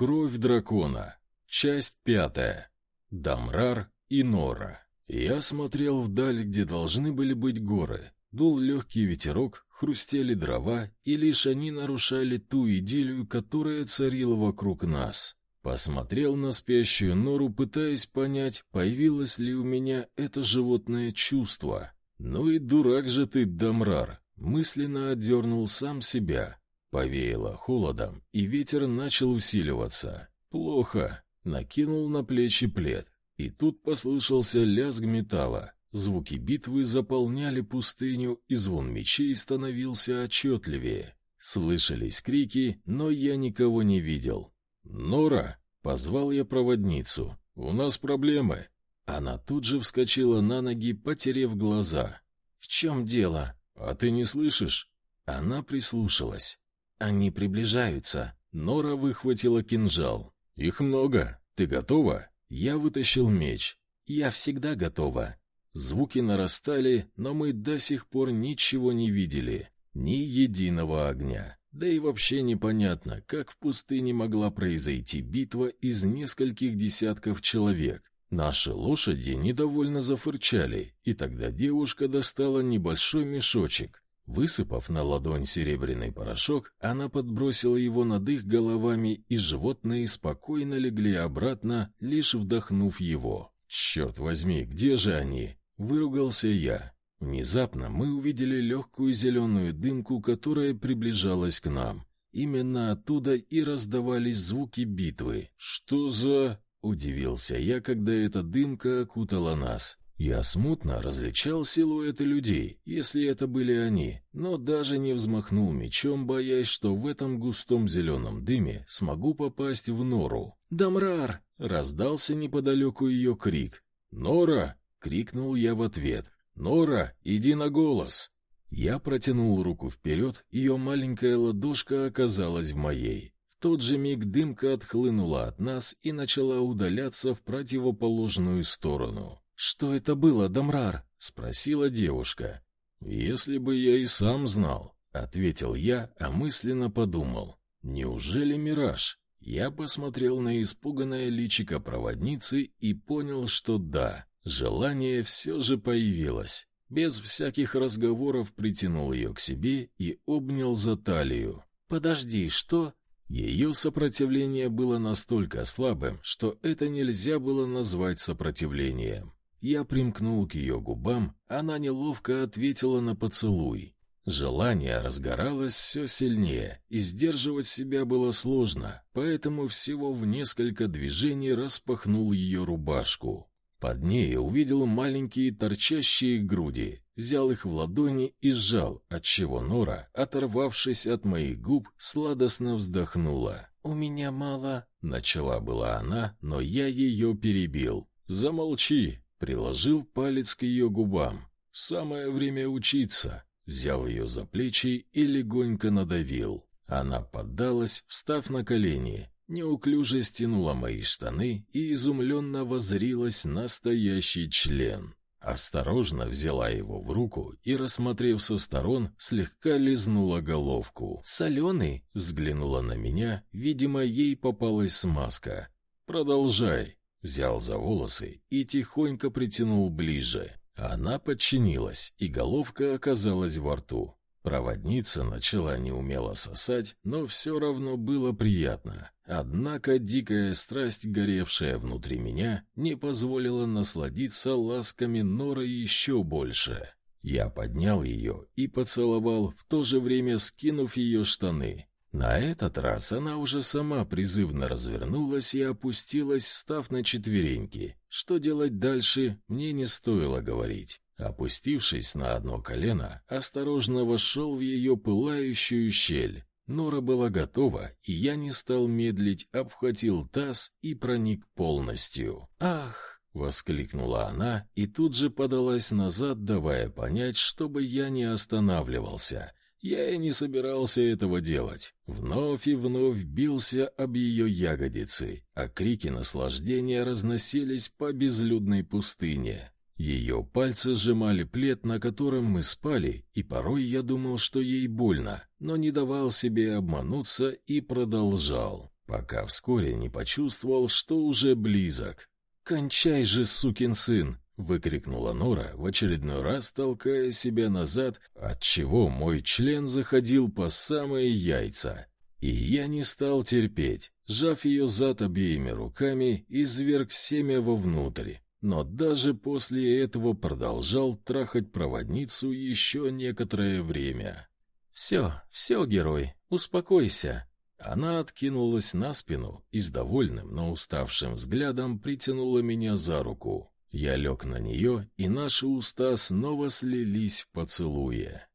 Кровь дракона. Часть пятая. Дамрар и Нора. Я смотрел вдаль, где должны были быть горы. Дул легкий ветерок, хрустели дрова, и лишь они нарушали ту идиллию, которая царила вокруг нас. Посмотрел на спящую нору, пытаясь понять, появилось ли у меня это животное чувство. Ну и дурак же ты, Дамрар, мысленно отдернул сам себя. Повеяло холодом, и ветер начал усиливаться. Плохо. Накинул на плечи плед, и тут послышался лязг металла. Звуки битвы заполняли пустыню, и звон мечей становился отчетливее. Слышались крики, но я никого не видел. «Нора!» — позвал я проводницу. «У нас проблемы!» Она тут же вскочила на ноги, потерев глаза. «В чем дело?» «А ты не слышишь?» Она прислушалась. «Они приближаются». Нора выхватила кинжал. «Их много. Ты готова?» Я вытащил меч. «Я всегда готова». Звуки нарастали, но мы до сих пор ничего не видели. Ни единого огня. Да и вообще непонятно, как в пустыне могла произойти битва из нескольких десятков человек. Наши лошади недовольно зафырчали, и тогда девушка достала небольшой мешочек. Высыпав на ладонь серебряный порошок, она подбросила его над их головами, и животные спокойно легли обратно, лишь вдохнув его. «Черт возьми, где же они?» — выругался я. Внезапно мы увидели легкую зеленую дымку, которая приближалась к нам. Именно оттуда и раздавались звуки битвы. «Что за...» — удивился я, когда эта дымка окутала нас. Я смутно различал силуэты людей, если это были они, но даже не взмахнул мечом, боясь, что в этом густом зеленом дыме смогу попасть в нору. «Дамрар!» — раздался неподалеку ее крик. «Нора!» — крикнул я в ответ. «Нора, иди на голос!» Я протянул руку вперед, ее маленькая ладошка оказалась в моей. В тот же миг дымка отхлынула от нас и начала удаляться в противоположную сторону. «Что это было, Дамрар?» — спросила девушка. «Если бы я и сам знал», — ответил я, а мысленно подумал. «Неужели мираж?» Я посмотрел на испуганное личико проводницы и понял, что да, Желание все же появилось. Без всяких разговоров притянул ее к себе и обнял за талию. «Подожди, что?» Ее сопротивление было настолько слабым, что это нельзя было назвать сопротивлением. Я примкнул к ее губам, она неловко ответила на поцелуй. Желание разгоралось все сильнее, и сдерживать себя было сложно, поэтому всего в несколько движений распахнул ее рубашку. Под ней увидел маленькие торчащие груди, взял их в ладони и сжал, отчего Нора, оторвавшись от моих губ, сладостно вздохнула. «У меня мало...» — начала была она, но я ее перебил. «Замолчи!» — приложил палец к ее губам. «Самое время учиться!» Взял ее за плечи и легонько надавил. Она поддалась, встав на колени, неуклюже стянула мои штаны и изумленно воззрилась на стоящий член. Осторожно взяла его в руку и, рассмотрев со сторон, слегка лизнула головку. «Соленый?» — взглянула на меня, видимо, ей попалась смазка. «Продолжай!» — взял за волосы и тихонько притянул ближе. Она подчинилась, и головка оказалась во рту. Проводница начала неумело сосать, но все равно было приятно. Однако дикая страсть, горевшая внутри меня, не позволила насладиться ласками Норы еще больше. Я поднял ее и поцеловал, в то же время скинув ее штаны. На этот раз она уже сама призывно развернулась и опустилась, став на четвереньки. Что делать дальше, мне не стоило говорить. Опустившись на одно колено, осторожно вошел в ее пылающую щель. Нора была готова, и я не стал медлить, обхватил таз и проник полностью. «Ах!» — воскликнула она и тут же подалась назад, давая понять, чтобы я не останавливался. Я и не собирался этого делать. Вновь и вновь бился об ее ягодицы, а крики наслаждения разносились по безлюдной пустыне. Ее пальцы сжимали плед, на котором мы спали, и порой я думал, что ей больно, но не давал себе обмануться и продолжал. пока вскоре не почувствовал, что уже близок. «Кончай же, сукин сын!» — выкрикнула Нора, в очередной раз толкая себя назад, отчего мой член заходил по самые яйца. И я не стал терпеть, сжав ее зад обеими руками, изверг семя вовнутрь. Но даже после этого продолжал трахать проводницу еще некоторое время. «Все, все, герой, успокойся». Она откинулась на спину и с довольным, но уставшим взглядом притянула меня за руку. Я лег на нее, и наши уста снова слились в поцелуе.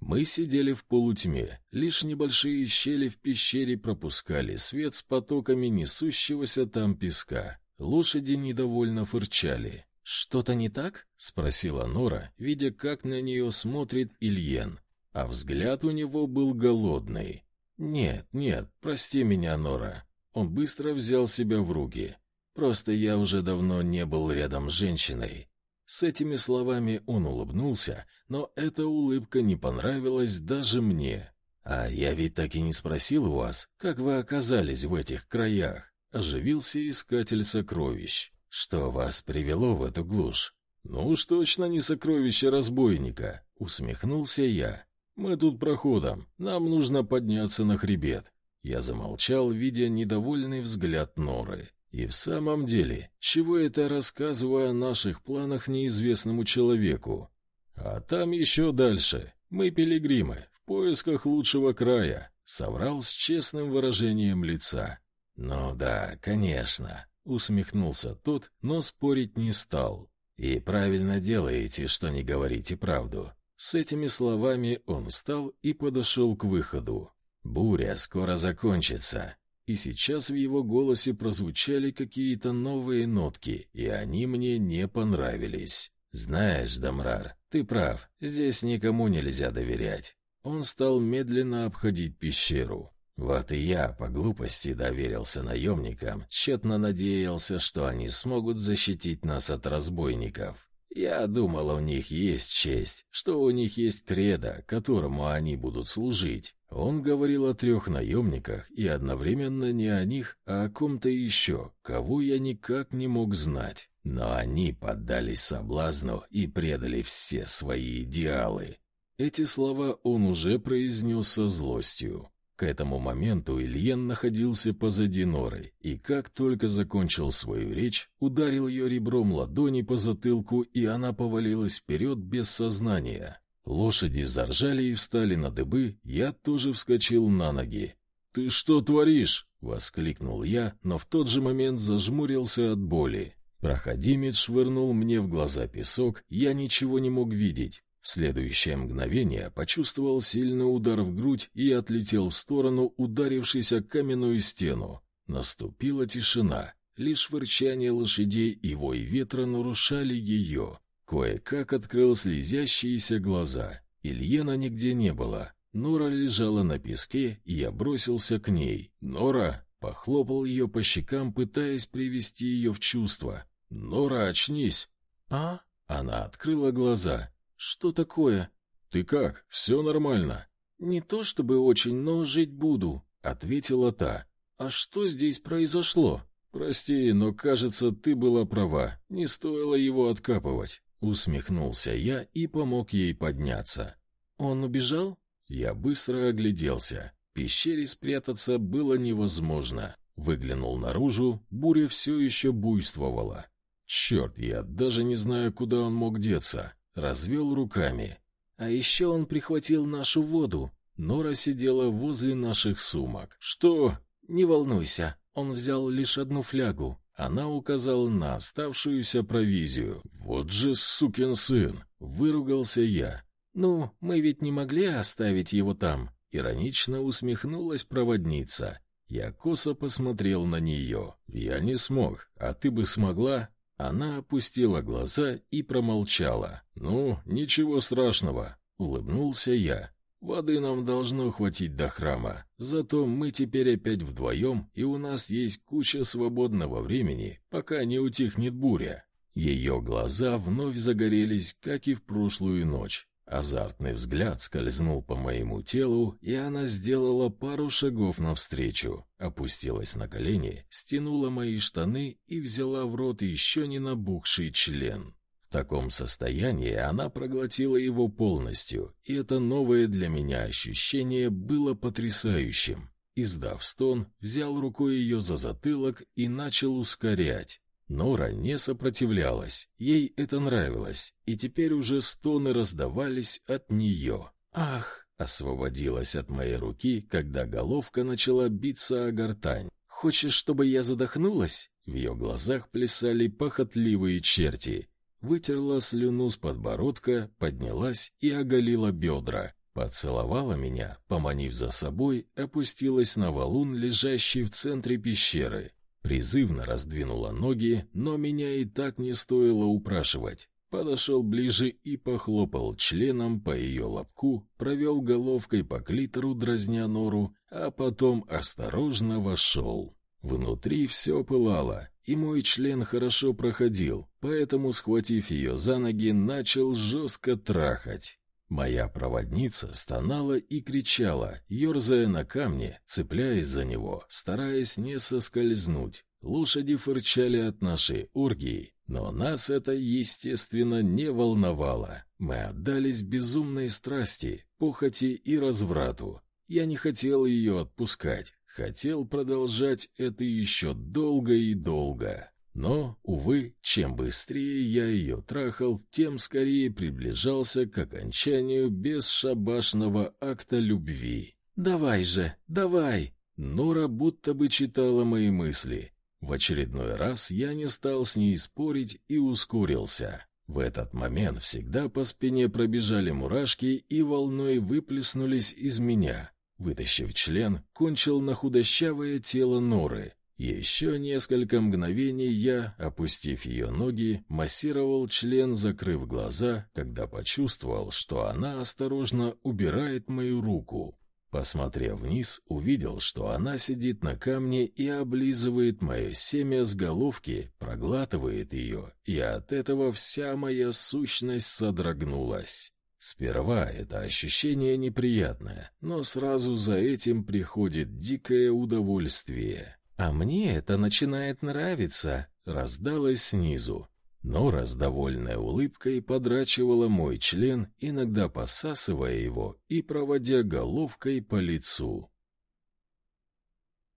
Мы сидели в полутьме, лишь небольшие щели в пещере пропускали свет с потоками несущегося там песка. Лошади недовольно фырчали. «Что-то не так?» — спросила Нора, видя, как на нее смотрит Ильен. А взгляд у него был голодный. «Нет, нет, прости меня, Нора». Он быстро взял себя в руки. «Просто я уже давно не был рядом с женщиной». С этими словами он улыбнулся, но эта улыбка не понравилась даже мне. «А я ведь так и не спросил у вас, как вы оказались в этих краях?» Оживился искатель сокровищ. «Что вас привело в эту глушь?» «Ну уж точно не сокровище разбойника», — усмехнулся я. «Мы тут проходом, нам нужно подняться на хребет». Я замолчал, видя недовольный взгляд Норы. И в самом деле, чего это рассказываю о наших планах неизвестному человеку? А там еще дальше. Мы пилигримы, в поисках лучшего края, соврал с честным выражением лица. «Ну да, конечно», — усмехнулся тот, но спорить не стал. «И правильно делаете, что не говорите правду». С этими словами он встал и подошел к выходу. «Буря скоро закончится». И сейчас в его голосе прозвучали какие-то новые нотки, и они мне не понравились. «Знаешь, Дамрар, ты прав, здесь никому нельзя доверять». Он стал медленно обходить пещеру. Вот и я по глупости доверился наемникам, тщетно надеялся, что они смогут защитить нас от разбойников. Я думал, у них есть честь, что у них есть кредо, которому они будут служить. Он говорил о трех наемниках и одновременно не о них, а о ком-то еще, кого я никак не мог знать. Но они поддались соблазну и предали все свои идеалы. Эти слова он уже произнес со злостью. К этому моменту Ильен находился позади Норы, и как только закончил свою речь, ударил ее ребром ладони по затылку, и она повалилась вперед без сознания. Лошади заржали и встали на дыбы, я тоже вскочил на ноги. «Ты что творишь?» — воскликнул я, но в тот же момент зажмурился от боли. Проходимец швырнул мне в глаза песок, я ничего не мог видеть. В следующее мгновение почувствовал сильный удар в грудь и отлетел в сторону, ударившись о каменную стену. Наступила тишина. Лишь ворчание лошадей и вой ветра нарушали ее. Кое-как открыл слезящиеся глаза. Ильена нигде не было. Нора лежала на песке, и я бросился к ней. «Нора!» — похлопал ее по щекам, пытаясь привести ее в чувство. «Нора, очнись!» «А?» Она открыла глаза. «Что такое?» «Ты как? Все нормально?» «Не то чтобы очень, но жить буду», — ответила та. «А что здесь произошло?» «Прости, но, кажется, ты была права. Не стоило его откапывать». Усмехнулся я и помог ей подняться. «Он убежал?» Я быстро огляделся. В пещере спрятаться было невозможно. Выглянул наружу, буря все еще буйствовала. Черт, я даже не знаю, куда он мог деться развел руками. А еще он прихватил нашу воду. Нора сидела возле наших сумок. Что? Не волнуйся, он взял лишь одну флягу. Она указала на оставшуюся провизию. Вот же сукин сын, выругался я. Ну, мы ведь не могли оставить его там. Иронично усмехнулась проводница. Я косо посмотрел на нее. Я не смог, а ты бы смогла? Она опустила глаза и промолчала. «Ну, ничего страшного», — улыбнулся я. «Воды нам должно хватить до храма. Зато мы теперь опять вдвоем, и у нас есть куча свободного времени, пока не утихнет буря». Ее глаза вновь загорелись, как и в прошлую ночь. Азартный взгляд скользнул по моему телу, и она сделала пару шагов навстречу, опустилась на колени, стянула мои штаны и взяла в рот еще не набухший член. В таком состоянии она проглотила его полностью, и это новое для меня ощущение было потрясающим. Издав стон, взял рукой ее за затылок и начал ускорять. Нора не сопротивлялась, ей это нравилось, и теперь уже стоны раздавались от нее. «Ах!» — освободилась от моей руки, когда головка начала биться о гортань. «Хочешь, чтобы я задохнулась?» В ее глазах плясали похотливые черти. Вытерла слюну с подбородка, поднялась и оголила бедра. Поцеловала меня, поманив за собой, опустилась на валун, лежащий в центре пещеры. Призывно раздвинула ноги, но меня и так не стоило упрашивать. Подошел ближе и похлопал членом по ее лобку, провел головкой по клитору, дразня нору, а потом осторожно вошел. Внутри все пылало, и мой член хорошо проходил, поэтому, схватив ее за ноги, начал жестко трахать. Моя проводница стонала и кричала, ерзая на камне, цепляясь за него, стараясь не соскользнуть. Лошади фырчали от нашей оргии, но нас это, естественно, не волновало. Мы отдались безумной страсти, похоти и разврату. Я не хотел ее отпускать, хотел продолжать это еще долго и долго. Но, увы, чем быстрее я ее трахал, тем скорее приближался к окончанию бесшабашного акта любви. «Давай же, давай!» Нора будто бы читала мои мысли. В очередной раз я не стал с ней спорить и ускорился. В этот момент всегда по спине пробежали мурашки и волной выплеснулись из меня. Вытащив член, кончил на худощавое тело Норы — еще несколько мгновений я, опустив ее ноги, массировал член, закрыв глаза, когда почувствовал, что она осторожно убирает мою руку. Посмотрев вниз, увидел, что она сидит на камне и облизывает мое семя с головки, проглатывает ее, и от этого вся моя сущность содрогнулась. Сперва это ощущение неприятное, но сразу за этим приходит дикое удовольствие. «А мне это начинает нравиться», — раздалось снизу. Нора с довольной улыбкой подрачивала мой член, иногда посасывая его и проводя головкой по лицу.